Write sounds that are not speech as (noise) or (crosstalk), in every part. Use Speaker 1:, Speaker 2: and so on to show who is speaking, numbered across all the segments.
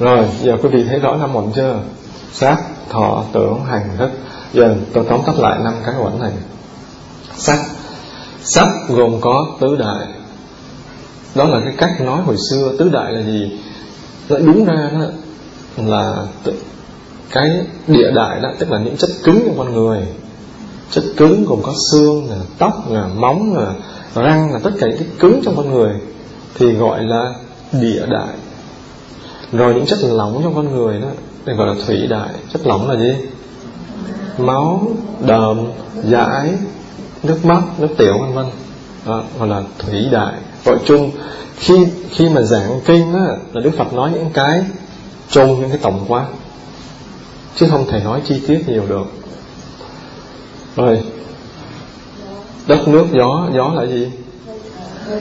Speaker 1: rồi, giờ quý vị thấy rõ năm uẩn chưa? Sắc thọ, tưởng, hành, thức. Giờ tôi tóm tắt lại năm cái uẩn này. Sắc sắc gồm có tứ đại. Đó là cái cách nói hồi xưa. Tứ đại là gì? Nó đúng ra đó là cái địa đại đó, tức là những chất cứng trong con người. Chất cứng gồm có xương là tóc là móng là răng là tất cả những cái cứng trong con người thì gọi là địa đại rồi những chất lỏng trong con người đó để gọi là thủy đại. Chất lỏng là gì? Máu, đờm giải nước mắt, nước tiểu, vân vân. Đó, gọi là thủy đại. Gọi chung, khi khi mà giảng kinh á là đức phật nói những cái chung, những cái tổng quát. Chứ không thể nói chi tiết nhiều được. Rồi, đất nước, gió gió là gì?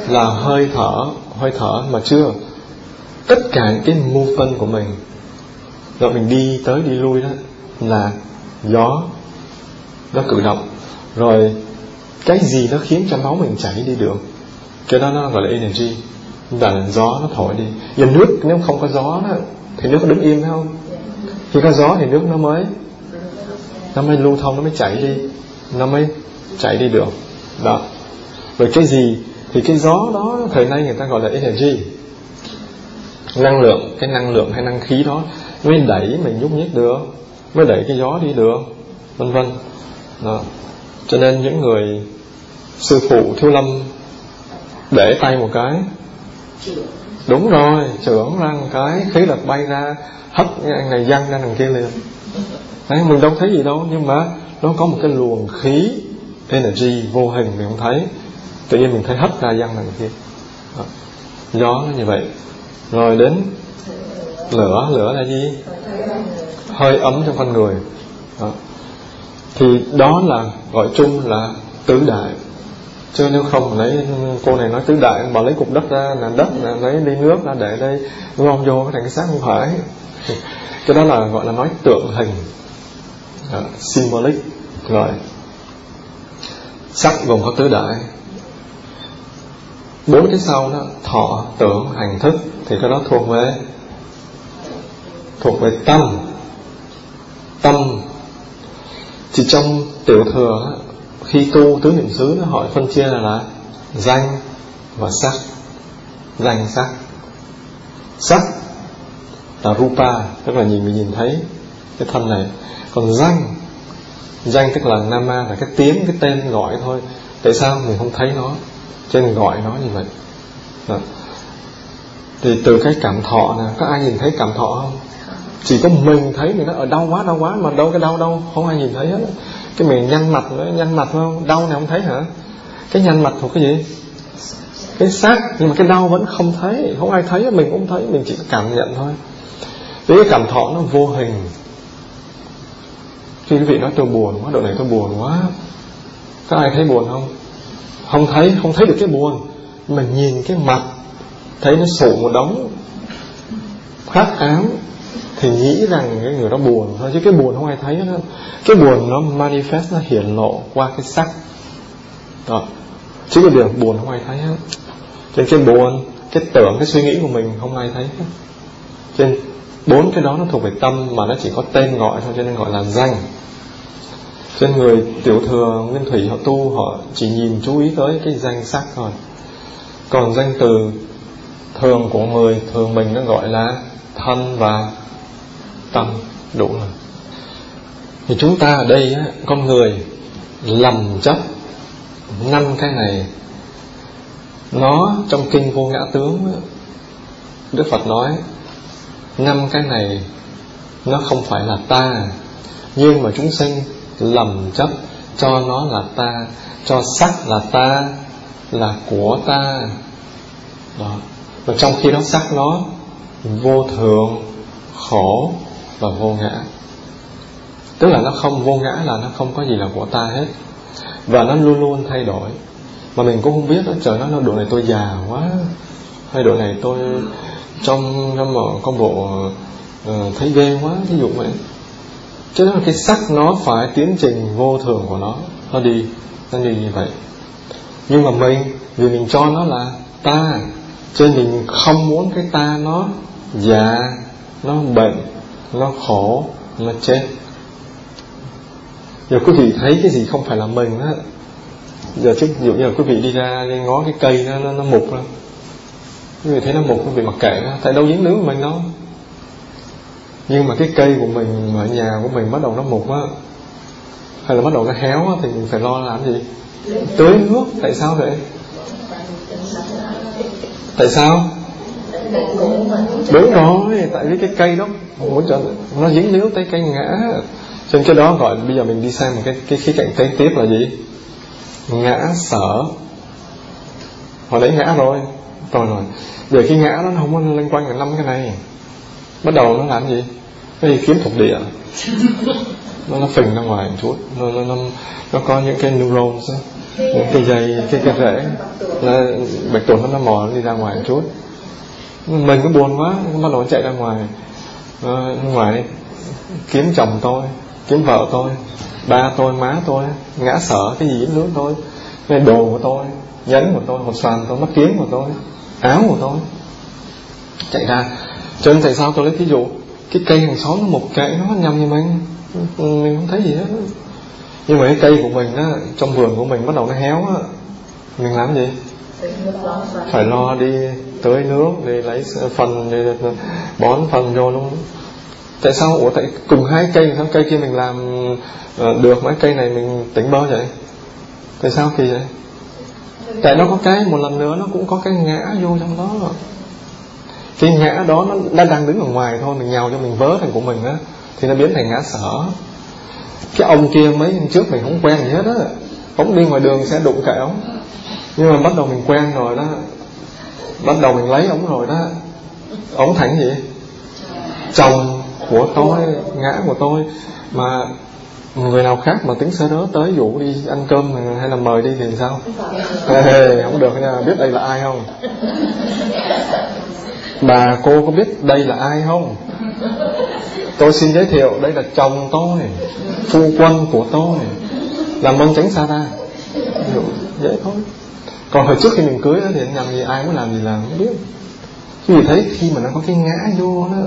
Speaker 1: Là hơi thở hơi thở mà chưa tất cả những cái mô của mình, rồi mình đi tới đi lui đó là gió, nó cử động. Rồi cái gì nó khiến cho máu mình chảy đi được, cái đó nó gọi là energy. Là gió nó thổi đi. Giờ nước, nếu không có gió đó, thì nước có đứng im không? Khi có gió thì nước nó mới nó mới lưu thông, nó mới chảy đi, nó mới chảy đi được. Đó. Rồi cái gì thì cái gió đó, thời nay người ta gọi là energy năng lượng, cái năng lượng hay năng khí đó mới đẩy mình nhúc nhích được, mới đẩy cái gió đi được, vân vân. Đó. Cho nên những người sư phụ thiếu lâm để tay một cái. Đúng rồi, trưởng ra một cái, khí lực bay ra, hất anh này văng ra đằng kia liền. Đấy, mình đâu thấy gì đâu, nhưng mà nó có một cái luồng khí, energy vô hình mình không thấy. Tự nhiên mình thấy hất ra văng đằng kia. Đó. gió nó như vậy rồi đến lửa lửa là gì? Hơi ấm trong con người. Đó. thì đó là gọi chung là tứ đại. Chứ nếu không lấy cô này nói tứ đại bà lấy cục đất ra là đất là lấy ly nước ra để đây gom vô thành cái xác không phải. (laughs) Cái đó là gọi là nói tượng hình. Đó, symbolic rồi. Sắc gồm có tứ đại. Bốn cái sau đó thọ tưởng hành thức thì cái đó thuộc về thuộc về tâm. Tâm chỉ trong tiểu thừa khi tu tứ niệm xứ nó hỏi phân chia là, là danh và sắc. Danh sắc. Sắc là rupa tức là nhìn mình nhìn thấy cái thân này. Còn danh danh tức là nama là cái tiếng cái tên gọi thôi. Tại sao mình không thấy nó? Cho nên gọi nó như vậy. Đó thì từ cái cảm thọ nè, có ai nhìn thấy cảm thọ không? Chỉ có mình thấy mình nó ở ờ, đau quá đau quá, mà đâu cái đau đâu. Không ai nhìn thấy hết. Cái miệng nhăn mặt nữa, nhăn mặt không? Đau này không thấy hả? Cái nhăn mặt thuộc cái gì? Cái xác, nhưng mà cái đau vẫn không thấy. Không ai thấy, mình cũng thấy, mình chỉ cảm nhận thôi. Vì cái cảm thọ nó vô hình. Khi quý vị nói tôi buồn quá, độ này tôi buồn quá. Có ai thấy buồn không? Không thấy không thấy được cái buồn. Mà nhìn cái mặt thấy nó sụ một đống khát ám thì nghĩ rằng cái người đó buồn thôi, chứ cái buồn không ai thấy hết cái buồn nó manifest, nó hiển lộ qua cái sắc. Đó. Chứ cái điều buồn không ai thấy hết. Trên cái buồn, cái tưởng, cái suy nghĩ của mình không ai thấy hết. Trên bốn cái đó nó thuộc về tâm mà nó chỉ có tên gọi thôi, cho nên gọi là danh. Trên người tiểu thừa nguyên thủy họ tu, họ chỉ nhìn chú ý tới cái danh sắc thôi. Còn danh từ thường của người thường mình nó gọi là thân và tâm đủ rồi thì chúng ta ở đây á, con người lầm chấp năm cái này. Nó trong kinh vô ngã tướng đức phật nói năm cái này nó không phải là ta nhưng mà chúng sinh lầm chấp cho nó là ta cho sắc là ta là của ta. Đó và trong khi đó sắc nó vô thường khổ và vô ngã. Tức là nó không vô ngã là nó không có gì là của ta hết. Và nó luôn luôn thay đổi. Mà mình cũng không biết đó trời nó độ này tôi già quá. Hay độ này tôi trong năm con bộ uh, thấy ghê quá ví dụ vậy. Chứ đó là cái sắc nó phải tiến trình vô thường của nó. Nó đi nó đi như vậy. Nhưng mà mình vì mình cho nó là ta cho nên mình không muốn cái ta nó già nó bệnh nó khổ nó chết. Giờ quý vị thấy cái gì không phải là mình á giờ trước dụ như là quý vị đi ra đi ngó cái cây nó nó, nó mục ra quý vị thấy nó mục quý vị mặc kệ nó tại đâu dính líu mình đâu. Nhưng mà cái cây của mình ở nhà của mình bắt đầu nó mục á hay là bắt đầu nó héo á thì mình phải lo làm gì? Tưới nước tại sao vậy? Tại sao? Đúng rồi tại vì cái cây đó muốn cho nó dính líu tới cây ngã. Trên cái đó gọi bây giờ mình đi xem một cái cái khía cạnh kế tiếp là gì? Ngã sở. Họ lấy ngã rồi. Rồi rồi. Giờ khi ngã đó nó không có liên quan đến năm cái này. Bắt đầu nó làm gì? Nó đi kiếm thuộc địa. Nó nó phình ra ngoài một chút. Nó nó nó, nó có những cái neurons đó, cái dây cái cái rễ nó bạch tuộc nó nó mò nó đi ra ngoài một chút. Mình cứ buồn quá bắt đầu chạy ra ngoài. Ờ, à, ngoài kiếm chồng tôi kiếm vợ tôi ba tôi má tôi ngã sở cái gì dính nước tôi cái đồ của tôi nhẫn của tôi hột xoàn tôi mắt kiếm của tôi áo của tôi. Chạy ra. Cho nên tại sao tôi lấy ví dụ cái cây hàng xóm nó một cây nó nhầm như mình mình không thấy gì hết nhưng mà cái cây của mình á, trong vườn của mình bắt đầu nó héo á. Mình làm gì? Phải lo đi tưới nước, đi lấy phần, đi bón phần vô luôn. Tại sao? Ủa, tại cùng hai cây sao cây kia mình làm ờ, được mấy cây này mình tỉnh bơ vậy? Tại sao kỳ vậy? Tại nó có cái, một lần nữa nó cũng có cái ngã vô trong đó rồi. Cái ngã đó nó đã đang đứng ở ngoài thôi, mình nhào cho mình vớ thành của mình á, thì nó biến thành ngã sở cái ông kia mấy năm trước mình không quen gì hết á. Ông đi ngoài đường sẽ đụng cả ông nhưng mà bắt đầu mình quen rồi đó. Bắt đầu mình lấy ông rồi đó. Ông thẳng gì? Chồng của tôi ngã của tôi. Mà người nào khác mà tính sơ đó tới dụ đi ăn cơm hay là mời đi thì sao? Ê, không được nha. Biết đây là ai không? Bà cô có biết đây là ai không? Tôi xin giới thiệu đây là chồng tôi phu quân của tôi làm ơn tránh xa ra dễ thôi. Còn hồi trước khi mình cưới thì nhầm gì ai muốn làm gì làm không biết. Chứ vì thấy khi mà nó có cái ngã vô nó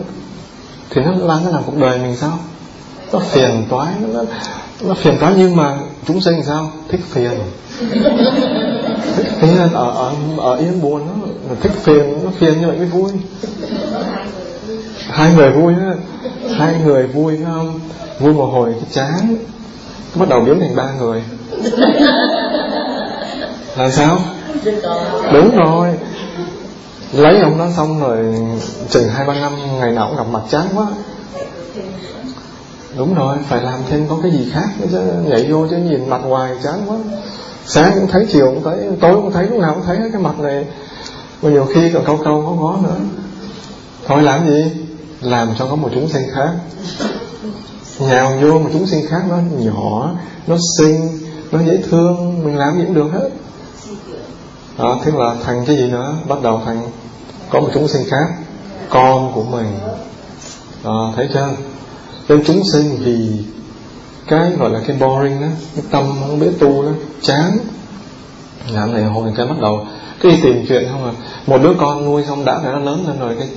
Speaker 1: thì nó làm nó làm cuộc đời mình sao? Nó phiền toái nó, nó phiền toái nhưng mà chúng sinh sao? Thích phiền. Thích phiền ở ở ở yên buồn nó thích phiền nó phiền như vậy mới vui hai người vui á hai người vui không? Vui một hồi cái chán. Bắt đầu biến thành ba người. (laughs) Là sao? Đúng rồi. Lấy ông đó xong rồi chừng hai ba năm ngày nào cũng gặp mặt chán quá. Đúng rồi phải làm thêm có cái gì khác nữa chứ. Nhảy vô chứ nhìn mặt hoài chán quá. Sáng cũng thấy chiều cũng thấy tối cũng thấy lúc nào cũng thấy cái mặt này. Và nhiều khi còn câu câu có ngó nữa. Thôi làm gì làm cho có một chúng sinh khác. Nhào vô một chúng sinh khác nó nhỏ nó xinh nó dễ thương mình làm gì cũng được hết. Đó, thế là thành cái gì nữa? Bắt đầu thành có một chúng sinh khác con của mình. Đó, thấy chưa? Nên chúng sinh vì cái gọi là cái boring đó cái tâm không biết tu đó chán. Làm này hồi cái bắt đầu cái tìm chuyện không à? Một đứa con nuôi xong đã phải nó lớn lên rồi cái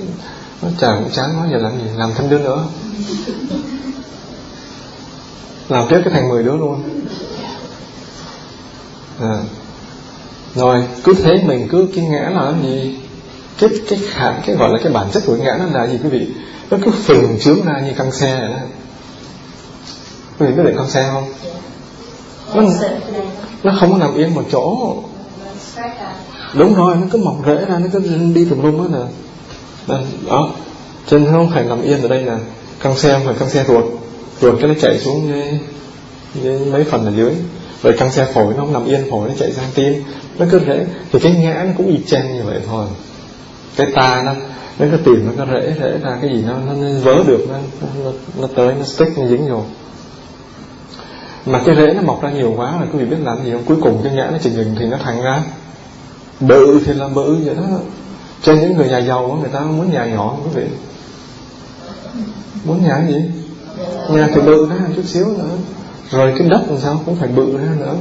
Speaker 1: nó chả cũng chán nó giờ làm gì? Làm thêm đứa nữa. Làm tiếp cái thành 10 đứa luôn. À. rồi cứ thế mình cứ cái ngã là gì? Cái cái khả cái gọi là cái bản chất của ngã nó là gì quý vị? Nó cứ phình trướng ra như căng xe vậy đó. Quý vị biết định căng xe không? Nó nó không có nằm yên một chỗ. Đúng rồi nó cứ mọc rễ ra nó cứ đi tùm lum hết nè đó. Chân không phải nằm yên ở đây nè căng xe phải căng xe ruột. Ruột cái nó chạy xuống với, với mấy phần ở dưới. Rồi căng xe phổi nó không nằm yên phổi nó chạy sang tim. Nó cứ rễ. Thì cái ngã nó cũng y chang như vậy thôi. Cái ta nó nó cứ tìm nó có rễ rễ ra cái gì nó nó, nó vớ được nó, nó nó tới nó stick nó dính vô. Mà cái rễ nó mọc ra nhiều quá là quý vị biết làm gì không? Cuối cùng cái ngã nó chỉ nhìn thì nó thành ra bự thì là bự vậy đó cho những người nhà giàu người ta muốn nhà nhỏ, quý vị. Muốn nhà gì? Nhà thì bự ra chút xíu nữa. Rồi cái đất làm sao? Cũng phải bự ra nữa.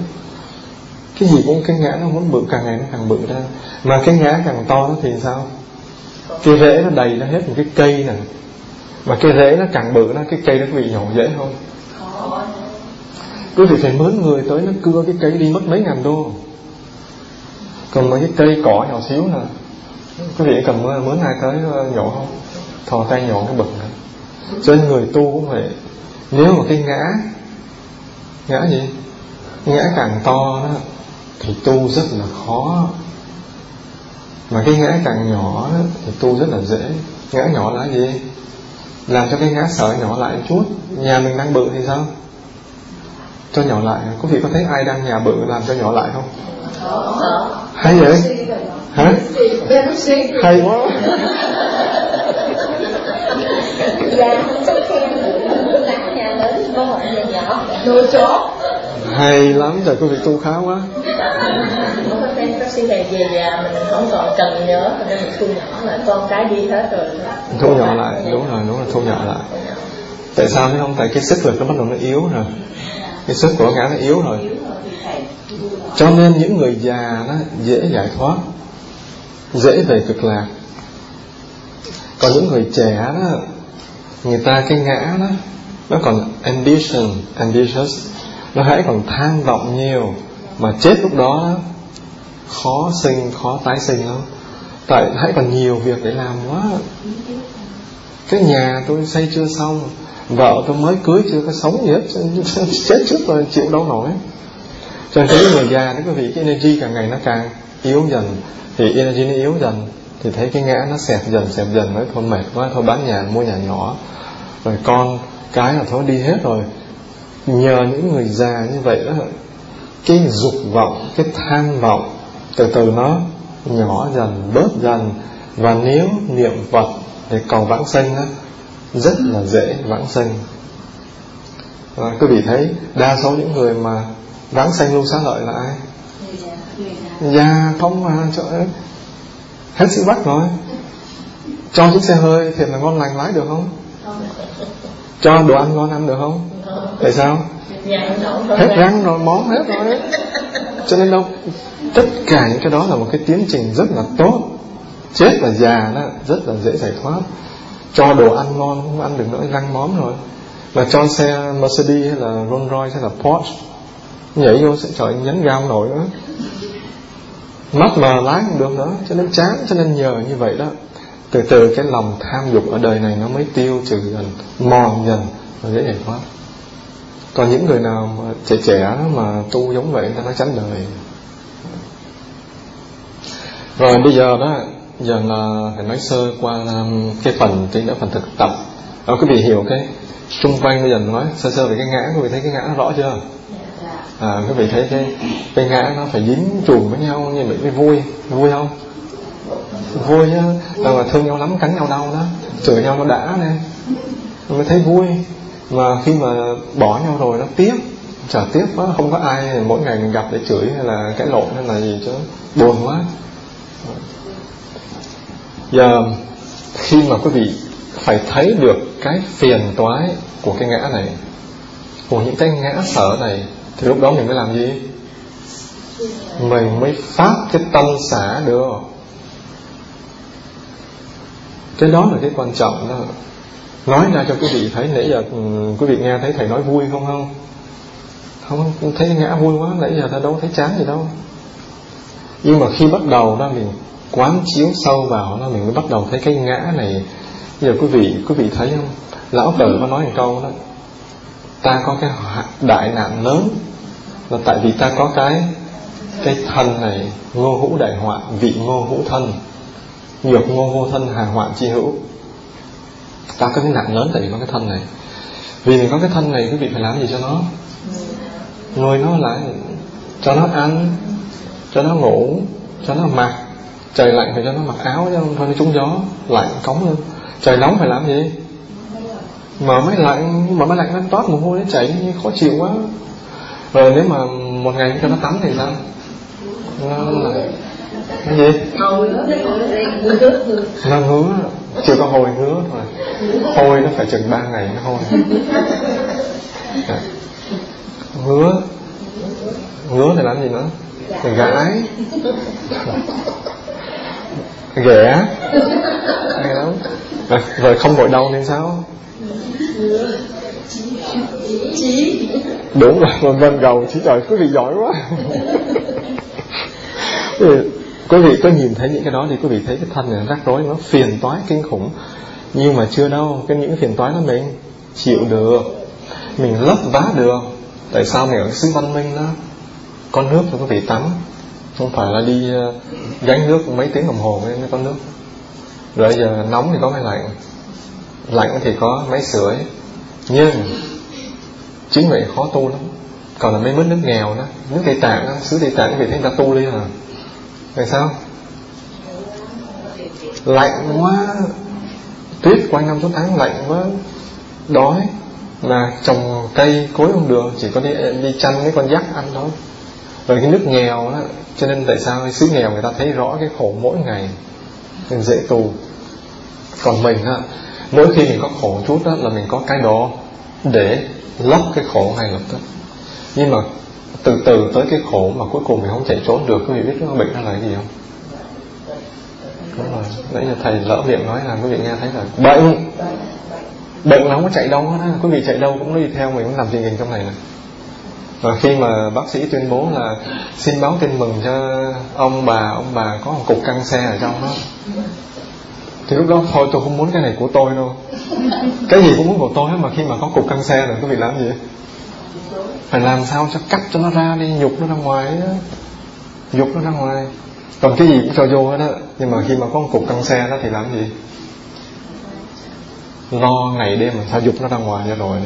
Speaker 1: Cái gì cũng, cái ngã nó muốn bự, càng ngày nó càng bự ra. Mà cái ngã càng to thì sao? Cái rễ nó đầy ra hết một cái cây này mà cái rễ nó càng bự nó cái cây nó bị nhỏ dễ không? Quý vị phải mướn người tới nó cưa cái cây đi mất mấy ngàn đô. Còn mấy cái cây cỏ nhỏ xíu nè quý vị cần mướn ai tới ờ, nhổ nhỏ không? Thò tay nhỏ cái bực này cho nên người tu cũng vậy. Nếu mà cái ngã ngã gì? Ngã càng to đó thì tu rất là khó. Mà cái ngã càng nhỏ đó, thì tu rất là dễ. Ngã nhỏ là gì? Làm cho cái ngã sợi nhỏ lại một chút. Nhà mình đang bự thì sao? Cho nhỏ lại. Có vị có thấy ai đang nhà bự làm cho nhỏ lại không? Hay vậy? Hả? Hay. Quá chó. Hay lắm trời quý vị tu khá quá.
Speaker 2: Taxi này về nhà mình không còn cần nhớ. Nên mình thu nhỏ lại con cái đi hết rồi.
Speaker 1: Thu nhỏ lại đúng rồi đúng rồi thu nhỏ lại. Tại sao thấy không? Tại cái sức lực nó bắt đầu nó yếu rồi cái sức của ngã nó yếu rồi. Cho nên những người già nó dễ giải thoát dễ về cực lạc. Còn những người trẻ đó người ta cái ngã đó nó còn ambition ambitious. Nó hãy còn tham vọng nhiều. Mà chết lúc đó, đó khó sinh khó tái sinh lắm. Tại hãy còn nhiều việc để làm quá. Cái nhà tôi xây chưa xong vợ tôi mới cưới chưa có sống gì hết, (laughs) chết trước rồi, chịu đâu nổi. Cho nên thấy người già đó quý vị, cái energy càng ngày nó càng yếu dần. Thì energy nó yếu dần, thì thấy cái ngã nó xẹp dần xẹp dần mới thôi mệt quá, thôi bán nhà, mua nhà nhỏ. Rồi con cái là thôi đi hết rồi. Nhờ những người già như vậy đó, cái dục vọng, cái tham vọng từ từ nó nhỏ dần, bớt dần. Và nếu niệm phật để cầu vãng sinh á rất là dễ vãng sanh. Và quý vị thấy, đa số những người mà vãng sanh luôn xá lợi là ai? Già không mà, trời ơi. Hết sức bắt rồi. Cho chiếc xe hơi thiệt là ngon lành lái được không? Cho đồ ăn ngon ăn được không? Tại sao? Hết răng rồi, món hết rồi cho nên đâu, tất cả những cái đó là một cái tiến trình rất là tốt. Chết và già đó, rất là dễ giải thoát cho đồ ăn ngon, không ăn được nữa răng móm rồi. Mà cho xe Mercedes hay là Rolls Royce hay là Porsche, nhảy vô sẽ trời nhấn gao nổi nữa mắt mà lái không được nữa, cho nên chán, cho nên nhờ như vậy đó. Từ từ cái lòng tham dục ở đời này nó mới tiêu trừ dần, mòn dần và dễ giải thoát còn những người nào mà trẻ trẻ mà tu giống vậy, người ta nói tránh đời. Rồi bây giờ đó giờ là phải nói sơ qua um, cái phần tí nữa phần thực tập. Ở quý vị hiểu cái xung quanh bây giờ nói sơ sơ về cái ngã quý vị thấy cái ngã nó rõ chưa? À, quý vị thấy cái cái ngã nó phải dính chùm với nhau như vậy mới vui. Vui không? Vui chứ đâu mà thương nhau lắm cắn nhau đau đó chửi nhau nó đã nè. Mới thấy vui. Mà khi mà bỏ nhau rồi nó tiếc. Chả tiếc quá không có ai mỗi ngày mình gặp để chửi hay là cãi lộn hay là gì chứ. Buồn quá và khi mà quý vị phải thấy được cái phiền toái của cái ngã này, của những cái ngã sở này, thì lúc đó mình mới làm gì? Mình mới phát cái tâm xả được. Cái đó là cái quan trọng đó. Nói ra cho quý vị thấy nãy giờ ừ, quý vị nghe thấy thầy nói vui không không? Không thấy ngã vui quá, nãy giờ ta đâu thấy chán gì đâu. Nhưng mà khi bắt đầu đó mình quán chiếu sâu vào nó, mình mới bắt đầu thấy cái ngã này. Giờ quý vị quý vị thấy không? Lão tử có nói một câu đó. Ta có cái đại nạn lớn. Là tại vì ta có cái cái thân này, ngô hữu đại họa, vị ngô hữu thân, nhược ngô vô thân, hà hoạn chi hữu. Ta có cái nạn lớn tại vì có cái thân này. Vì mình có cái thân này, quý vị phải làm gì cho nó? Nuôi nó lại, cho nó ăn, cho nó ngủ, cho nó mặc trời lạnh phải cho nó mặc áo chứ không thôi, nó trúng gió, lạnh, cống luôn. Trời nóng phải làm gì? Mà máy lạnh, mà máy lạnh nó toát mồ hôi nó chảy, khó chịu quá. Rồi nếu mà một ngày cho nó tắm thì sao? Nó lại cái gì? Nó ngứa chưa có hồi ngứa thôi. Hôi nó phải chừng ba ngày nó hôi. Dạ. Ngứa ngứa thì làm gì nữa? Thì gái ghẻ hay lắm. Rồi không gội đau nên sao?
Speaker 2: Chí.
Speaker 1: Đúng rồi vân vân gầu chí trời quý vị giỏi quá. Quý vị có nhìn thấy những cái đó thì quý vị thấy cái thân này rắc rối nó phiền toái kinh khủng. Nhưng mà chưa đâu cái những phiền toái đó mình chịu được. Mình lấp vá được. Tại sao mình ở xứ văn minh đó? Có nước cho quý vị tắm không phải là đi ờ, gánh nước mấy tiếng đồng hồ mới có nước. Rồi giờ nóng thì có máy lạnh. Lạnh thì có máy sưởi nhưng chính vậy khó tu lắm. Còn là mấy mất nước nghèo đó, nước tây tạng đó, xứ tây tạng vì thế người ta tu đi à tại sao? Lạnh quá. Tuyết quanh năm suốt tháng lạnh quá. Đói. Mà trồng cây cối không được, chỉ có đi đi chăn mấy con dắt ăn thôi rồi cái nước nghèo đó cho nên tại sao cái xứ nghèo người ta thấy rõ cái khổ mỗi ngày nên dễ tu còn mình á, mỗi khi mình có khổ chút đó là mình có cái đó để lấp cái khổ ngay lập tức. Nhưng mà từ từ tới cái khổ mà cuối cùng mình không chạy trốn được, quý vị biết nó bệnh nó là cái gì không? Đúng rồi. Nãy giờ thầy lỡ miệng nói là quý vị nghe thấy là bệnh. Bệnh nó không có chạy đâu hết quý vị chạy đâu cũng đi theo mình cũng làm gì trong này này và khi mà bác sĩ tuyên bố là xin báo tin mừng cho ông bà ông bà có một cục căng xe ở trong đó. Thì lúc đó, thôi, tôi không muốn cái này của tôi đâu. Cái gì cũng muốn của tôi hết mà khi mà có cục căng xe rồi quý vị làm gì? Phải làm sao cho cắt cho nó ra đi, nhục nó ra ngoài đó. nhục nó ra ngoài. Còn cái gì cũng cho vô hết á. Nhưng mà khi mà có một cục căng xe đó thì làm gì? Lo ngày đêm làm sao dục nó ra ngoài ra rồi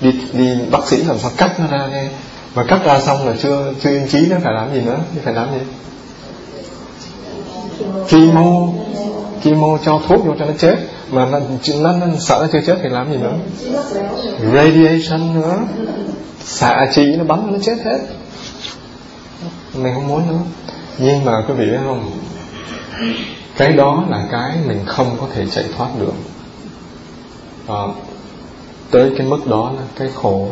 Speaker 1: đi đi bác sĩ làm sao cắt nó ra nghe và cắt ra xong là chưa chưa yên trí nó phải làm gì nữa? Phải làm gì? Chemo chemo cho thuốc vô cho nó chết mà nó, nó, nó sợ nó chưa chết thì làm gì nữa? Radiation nữa. Xạ trị nó bắn nó chết hết. Mình không muốn nữa. Nhưng mà quý vị biết không? Cái đó là cái mình không có thể chạy thoát được. À, tới cái mức đó là cái khổ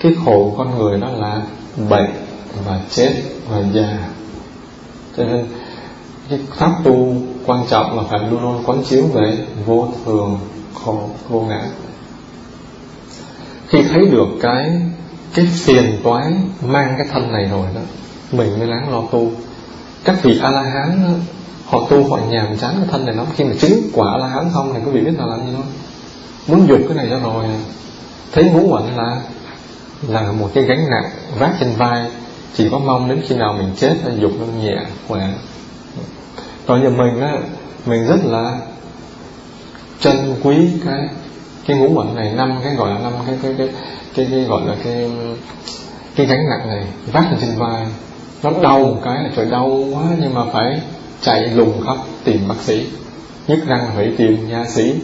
Speaker 1: cái khổ con người đó là bệnh và chết và già. Cho nên cái pháp tu quan trọng là phải luôn luôn quán chiếu về vô thường, khổ, vô ngã. Khi thấy được cái cái phiền toái mang cái thân này rồi đó, mình mới lắng lo tu. Các vị a la hán họ tu họ nhàm chán cái thân này lắm. Khi mà chứng quả a la hán xong thì quý vị biết là làm gì không muốn dục cái này cho rồi. Thấy muốn quạnh là là một cái gánh nặng vác trên vai. Chỉ có mong đến khi nào mình chết là dục nó nhẹ khỏe. Còn nhà mình á mình rất là trân quý cái cái ngũ uẩn này năm cái gọi là năm cái cái cái cái, cái gọi là cái cái gánh nặng này vác lên trên vai. Nó đau một cái là trời đau quá nhưng mà phải chạy lùng khắp tìm bác sĩ. Nhức răng phải tìm nha sĩ.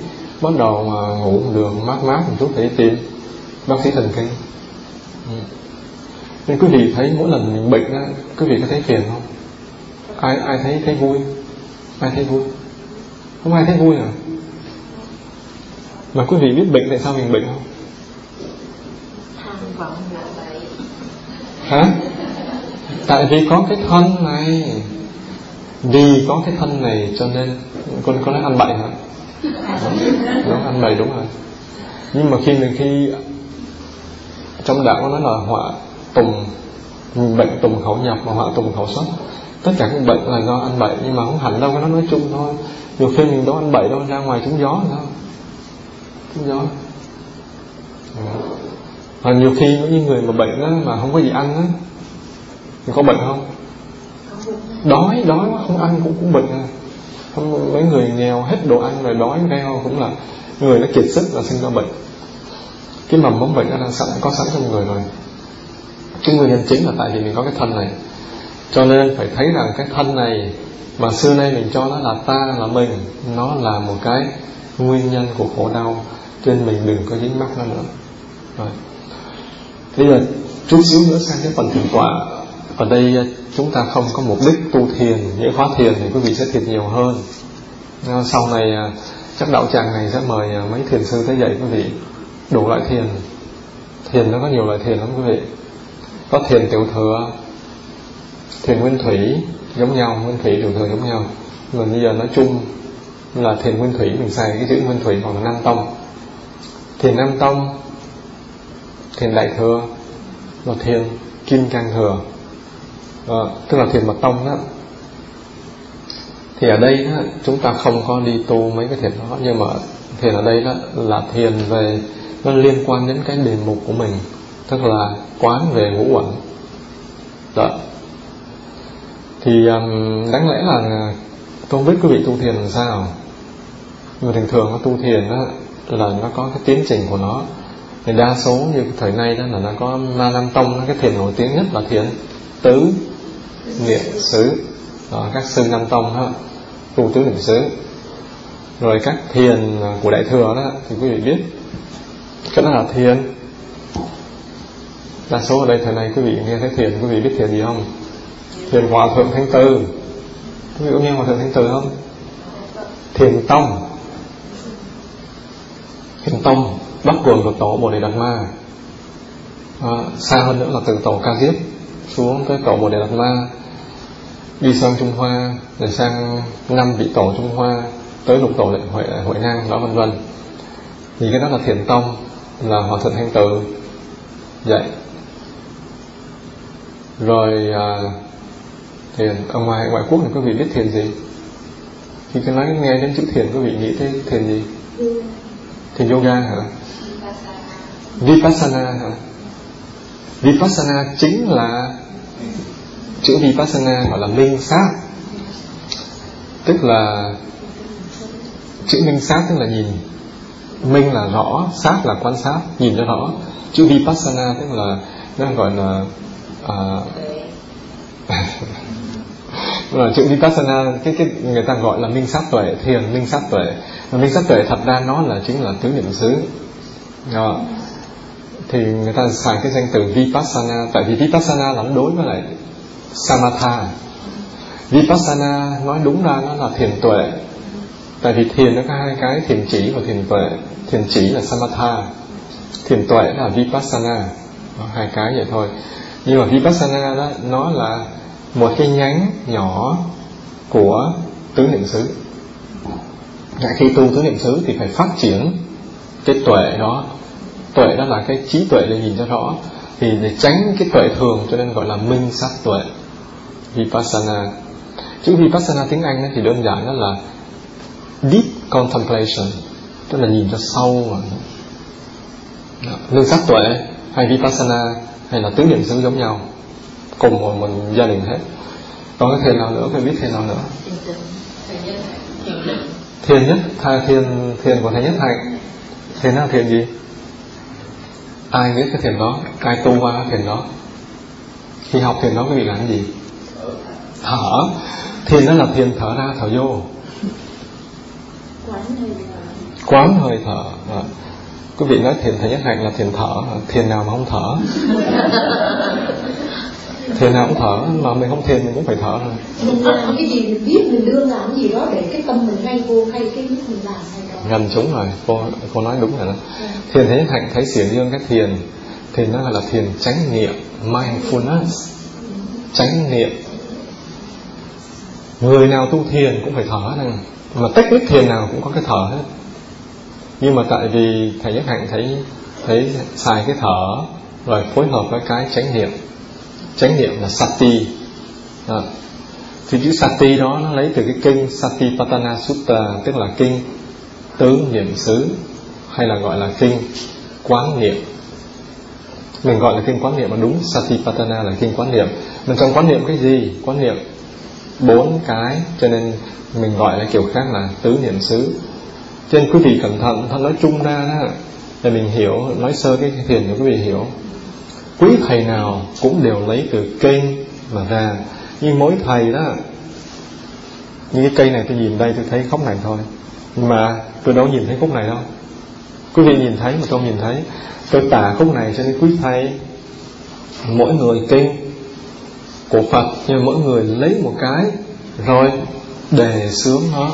Speaker 1: Bắt đầu mà ngủ đường mát mát một chút phải tìm bác sĩ thần kinh. Ừ. nên quý vị thấy mỗi lần mình bệnh á, quý vị có thấy phiền không? Ai ai thấy thấy vui? Ai thấy vui? Không ai thấy vui à? Mà quý vị biết bệnh tại sao mình bệnh không? Hả? Tại vì có cái thân này. Vì có cái thân này cho nên con có nói ăn bậy hả? Đúng, ăn bậy đúng rồi. Nhưng mà khi mình, khi trong đạo nó nói là họa tùng bệnh tùng khẩu nhập và họa tùng khẩu xuất. Tất cả các bệnh là do ăn bậy nhưng mà không hẳn đâu cái nó nói chung thôi. Nhiều khi mình đâu ăn bậy đâu ra ngoài trúng gió sao trúng gió. Và nhiều khi những người mà bệnh đó, mà không có gì ăn á thì có bệnh không? Đói đói quá không ăn cũng cũng bệnh à. Không mấy người nghèo hết đồ ăn rồi đói reo cũng là người nó kiệt sức là sinh ra bệnh cái mầm mống bệnh nó đang sẵn, có sẵn trong người rồi. Cái nguyên nhân chính là tại vì mình có cái thân này. Cho nên phải thấy rằng cái thân này mà xưa nay mình cho nó là ta, là mình, nó là một cái nguyên nhân của khổ đau, cho nên mình đừng có dính mắc nó nữa. Rồi. Bây giờ chút xíu nữa sang cái phần thành tọa. Ở đây chúng ta không có mục đích tu thiền những khóa thiền thì quý vị sẽ thiền nhiều hơn. Sau này à, chắc đạo tràng này sẽ mời à, mấy thiền sư tới dạy quý vị đủ loại thiền. Thiền nó có nhiều loại thiền lắm quý vị. Có thiền tiểu thừa thiền nguyên thủy giống nhau nguyên thủy tiểu thừa giống nhau. Nhưng bây giờ nói chung là thiền nguyên thủy mình xài cái chữ nguyên thủy hoặc là nam tông. Thiền nam tông thiền đại thừa và thiền kim cang thừa. À, tức là thiền mật tông đó. Thì ở đây đó, chúng ta không có đi tu mấy cái thiền đó nhưng mà thiền ở đây đó là thiền về nó liên quan đến cái đề mục của mình tức là quán về ngũ uẩn đó. Thì um, đáng lẽ là tôi không biết quý vị tu thiền làm sao. Người thường thường nó tu thiền đó là nó có cái tiến trình của nó. Thì đa số như thời nay đó là nó có ma nam tông cái thiền nổi tiếng nhất là thiền tứ niệm xứ. Đó, các sư nam tông đó tu tứ niệm xứ. Rồi các thiền à, của đại thừa đó thì quý vị biết cái đó là thiền đa số ở đây thời này quý vị nghe thấy thiền quý vị biết thiền gì không? Thiền hòa thượng thánh tư. Quý vị có nghe hòa thượng thánh tư không? Thiền tông. Thiền tông bắt nguồn của tổ bồ đề đạt ma. À, xa hơn nữa là từ tổ ca diếp xuống tới tổ bồ đề đạt ma. Đi sang trung hoa rồi sang năm vị tổ trung hoa tới lục tổ lệ huệ huệ năng đó vân vân. Thì cái đó là thiền tông là hòa thượng thanh tự dạy rồi à, thiền ở ngoài ngoại quốc thì quý vị biết thiền gì? Khi cứ nói nghe đến chữ thiền quý vị nghĩ tới thiền gì? Thiền yoga hả? Vipassana hả? Vipassana chính là chữ vipassana gọi là minh sát. Tức là chữ minh sát tức là nhìn minh là rõ sát là quan sát nhìn cho rõ. Chữ vipassana tức là nó gọi là à, (laughs) là chữ vipassana cái cái người ta gọi là minh sát tuệ thiền minh sát tuệ. Và minh sát tuệ thật ra nó là chính là tứ niệm xứ. Đó. thì người ta xài cái danh từ vipassana tại vì vipassana là đối với lại samatha. Vipassana nói đúng ra nó là thiền tuệ tại vì thiền nó có hai cái, thiền chỉ và thiền tuệ. Thiền chỉ là samatha, thiền tuệ là vipassana. Hai cái vậy thôi. Nhưng mà vipassana đó, nó là một cái nhánh nhỏ của tứ niệm xứ. Khi tu tứ niệm xứ thì phải phát triển cái tuệ đó. Tuệ đó là cái trí tuệ để nhìn cho rõ. Thì để tránh cái tuệ thường, cho nên gọi là minh sát tuệ. Vipassana. Chữ vipassana tiếng anh thì đơn giản đó là deep contemplation tức là nhìn cho sâu mà minh sát tuệ hay vipassana hay là tứ niệm xứ giống nhau cùng một mình gia đình hết. Còn cái thiền nào nữa? Phải biết thiền nào nữa? Thiền nhất tha thiền thiền của thầy nhất hạnh. Thiền nào thiền gì? Ai biết cái thiền đó? Ai tu qua cái thiền đó? Khi học thiền đó quý vị làm cái gì thở. Thiền đó là thiền thở ra thở vô quán hơi thở. À. quý vị nói thiền thầy nhất hạnh là thiền thở. Thiền nào mà không thở? (laughs) Thiền nào cũng thở. Mà mình không thiền mình cũng phải thở rồi
Speaker 3: mình làm cái gì mình biết mình đương làm cái gì đó để cái tâm mình hay vô hay cái lúc mình làm
Speaker 1: gần trúng rồi. Cô cô nói đúng rồi đó. Yeah. thiền thấy hạnh thấy xiển dương cái thiền thì nó là thiền chánh niệm mindfulness. Chánh niệm người nào tu thiền cũng phải thở này. Mà technique thiền nào cũng có cái thở hết. Nhưng mà tại vì thầy nhất hạnh thấy thấy xài cái thở rồi phối hợp với cái chánh niệm. Chánh niệm là sati. À. thì chữ sati đó nó lấy từ cái kinh satipatthana sutta, tức là kinh tướng niệm xứ, hay là gọi là kinh quán niệm. Mình gọi là kinh quán niệm mà đúng, satipatthana là kinh quán niệm. Mình trong quán niệm cái gì? Quán niệm bốn cái cho nên mình gọi là kiểu khác là tứ niệm xứ. Cho nên quý vị cẩn thận thật nói chung ra đó. Để mình hiểu, nói sơ cái thiền cho quý vị hiểu. Quý thầy nào cũng đều lấy từ kênh mà ra. Nhưng mỗi thầy đó, như cái cây này tôi nhìn đây tôi thấy khúc này thôi. Nhưng mà tôi đâu nhìn thấy khúc này đâu. Quý vị nhìn thấy mà tôi không nhìn thấy. Tôi tả khúc này cho nên quý thầy mỗi người kinh của Phật, nhưng mỗi người lấy một cái rồi đề sướng nó,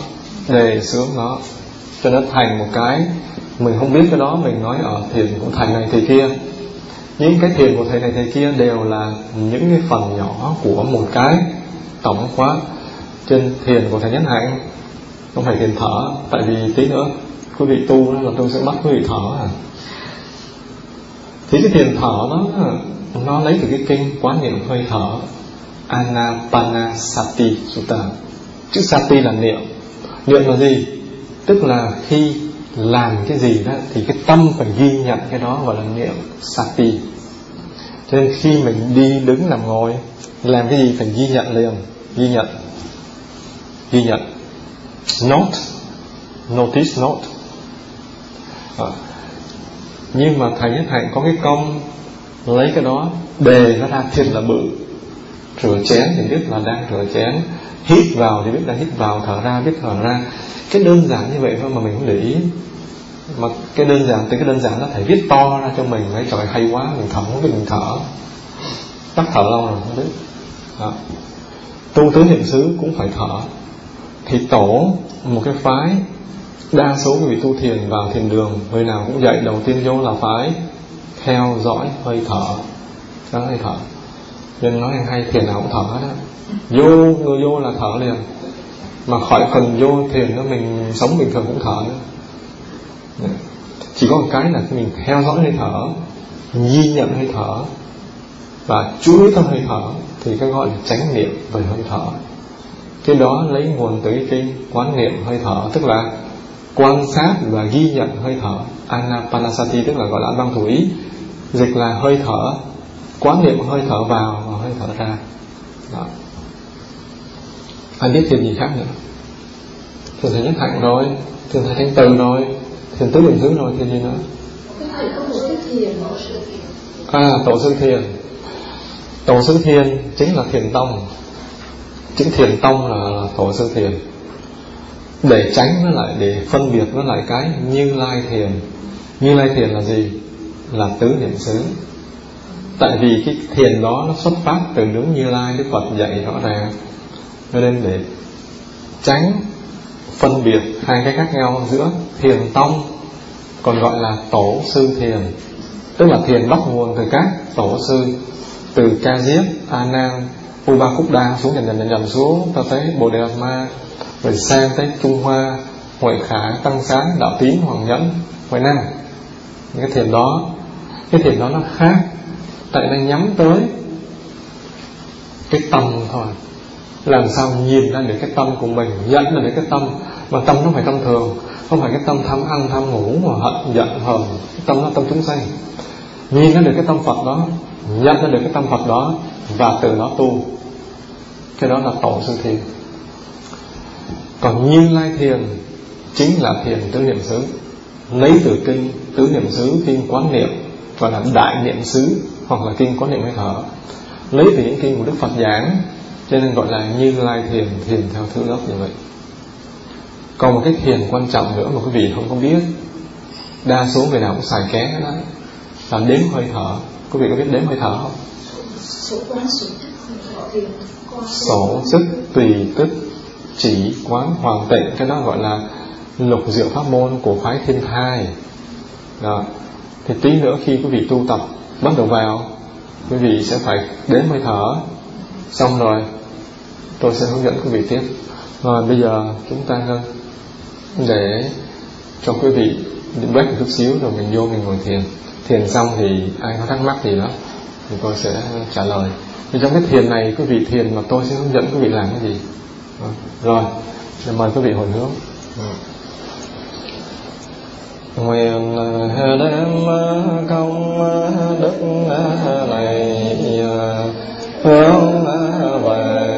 Speaker 1: đề sướng nó, cho nó thành một cái. Mình không biết cái đó, mình nói ở thiền của thầy này, thầy kia. Những cái thiền của thầy này, thầy kia đều là những cái phần nhỏ của một cái tổng quát trên thiền của thầy nhất hạnh. Không phải thiền thở, tại vì tí nữa quý vị tu là tôi sẽ bắt quý vị thở à. Thì cái thiền thở đó, nó lấy từ cái kinh quán niệm hơi thở. Anapanasati Sutta chữ sati là niệm. Niệm là gì? Tức là khi làm cái gì đó thì cái tâm phải ghi nhận cái đó gọi là niệm sati. Cho nên khi mình đi đứng nằm ngồi, làm cái gì phải ghi nhận liền. Ghi nhận. Ghi nhận. Note. Notice note. À. nhưng mà thầy nhất hạnh có cái công lấy cái đó, đề nó ra thiệt là bự rửa chén thì biết là đang rửa chén. Hít vào thì biết là hít vào, thở ra biết thở ra. Cái đơn giản như vậy thôi mà mình không để ý. Mà cái đơn giản từ cái đơn giản nó phải viết to ra cho mình. Ấy trời hay quá, mình thở, không mình thở. Tắt thở lâu rồi, không biết. Đó. tu tứ hiện xứ cũng phải thở. Thì tổ một cái phái, đa số người vị tu thiền vào thiền đường người nào cũng dạy, đầu tiên vô là phái, theo dõi, hơi thở. Đó, hơi thở nên nói hay thiền nào cũng thở đó. Vô người vô là thở liền. Mà khỏi cần vô thiền đó, mình sống bình thường cũng thở nữa. Chỉ có một cái là mình theo dõi hơi thở, ghi nhận hơi thở, và chú ý tâm hơi thở, thì cái gọi là chánh niệm về hơi thở. Cái đó lấy nguồn từ cái kinh quán niệm hơi thở, tức là quan sát và ghi nhận hơi thở, anapanasati, tức là gọi là băng thủ ý, dịch là hơi thở quán niệm hơi thở vào và hơi thở ra. Đó. anh biết thiền gì khác nữa. Thiền thầy nhất hạnh rồi thiền thầy thanh từ rồi thiền tứ bình thứ rồi thiền gì nữa. À tổ sư thiền. Tổ sư thiền chính là thiền tông. Chữ thiền tông là, là tổ sư thiền. Để tránh với lại để phân biệt với lại cái như lai thiền. Như lai thiền là gì? Là tứ niệm xứ tại vì cái thiền đó nó xuất phát từ nướng như lai đức phật dạy rõ ràng. Cho nên để tránh phân biệt hai cái khác nhau giữa thiền tông, còn gọi là tổ sư thiền, tức là thiền bắt nguồn từ các tổ sư, từ ca diếp, a nan uba khúc đa xuống dần dần dần dần xuống, ta thấy bồ đề đạt ma, rồi sang tới trung hoa huệ khả, tăng sáng đạo tín, hoàng nhẫn huệ năng cái thiền đó, cái thiền đó nó khác tại đang nhắm tới cái tâm thôi. Làm sao nhìn ra được cái tâm của mình, nhận ra được cái tâm. Mà tâm nó phải tâm thường, không phải cái tâm tham ăn, tham ngủ mà hận, giận, hờn. Cái tâm nó tâm chúng sanh. Nhìn ra được cái tâm phật đó, nhận ra được cái tâm phật đó, và từ đó tu. Cái đó là tổ sư thiền. Còn như lai thiền chính là thiền tứ niệm xứ. Lấy từ kinh, tứ niệm xứ, kinh quán niệm và là đại niệm xứ hoặc là kinh quán niệm hơi thở. Lấy từ những kinh của đức phật giảng cho nên gọi là như lai thiền thiền theo thứ lớp như vậy. Còn một cái thiền quan trọng nữa mà quý vị không có biết đa số người nào cũng xài ké đó. Là đếm hơi thở. Quý vị có biết đếm hơi thở không? Sổ sức tùy tức chỉ quán hoàng tịnh. Cái đó gọi là lục diệu pháp môn của phái thiên thai. Đó. thì tí nữa khi quý vị tu tập bắt đầu vào. Quý vị sẽ phải đếm hơi thở. Xong rồi, tôi sẽ hướng dẫn quý vị tiếp. Rồi bây giờ chúng ta để cho quý vị break một chút xíu rồi mình vô mình ngồi thiền. Thiền xong thì ai có thắc mắc gì đó thì tôi sẽ trả lời. Thì trong cái thiền này, quý vị thiền mà tôi sẽ hướng dẫn quý vị làm cái gì? Rồi mời quý vị hồi hướng. Ừ nguyện đem công đức này hướng về